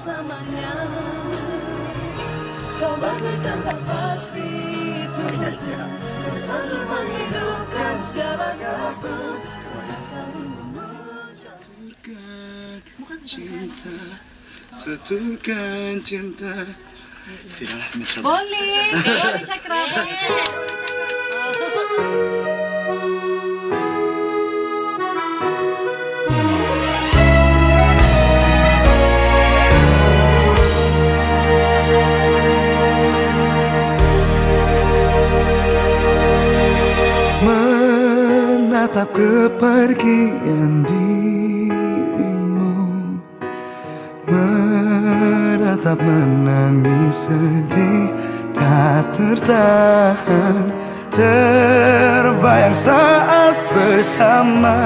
bersamanya Kau bagaikan nafas di tubuhku. Yang selalu menghidupkan segala Tuturkan cinta. Tuturkan cinta. Sudahlah mencoba. Boleh, boleh Cakra. Menatap kepergian dirimu. Menatap menangis sedih Tak tertahan. Terbayang saat bersama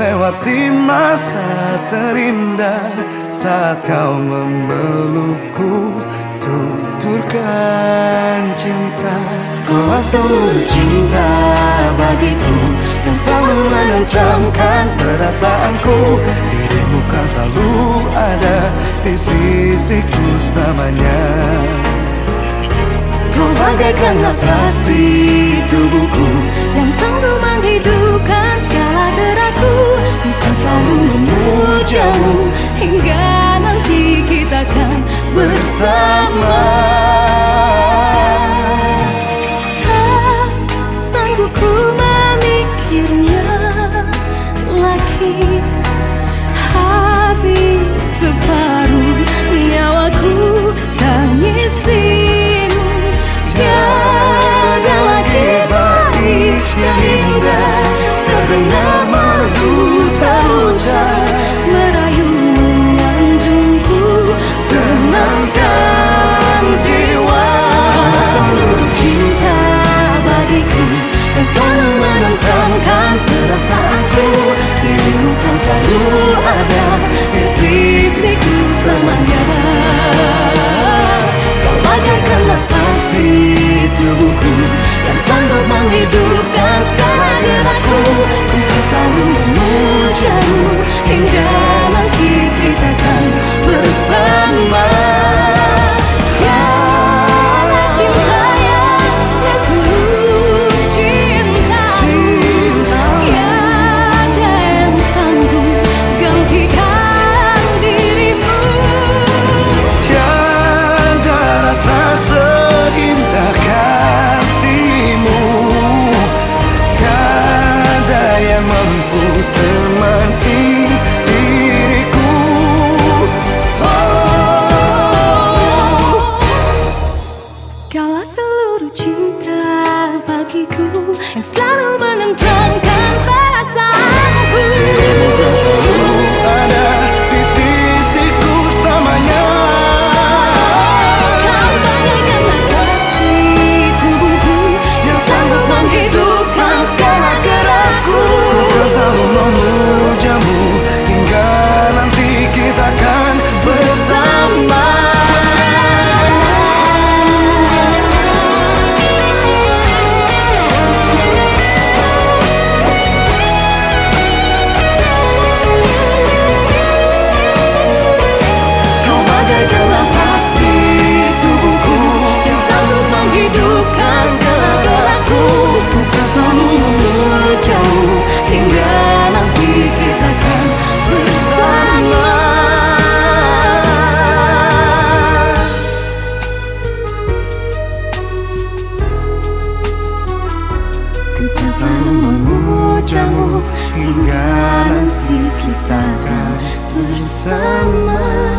Lewati masa terindah. Saat kau memelukku Tuturkan cinta Kau seluruh cinta bagiku Yang selalu menentramkan perasaanku. Dirimu kan selalu ada di sisiku selamanya. Kau bagaikan nafas di tubuhku Yang sanggup menghidupkan segala gerakku. Ku kan selalu memujamu Hingga nanti kita akan bersama tubuhku Yang sanggup menghidupkan memujamu Hingga Nanti kita akan bersama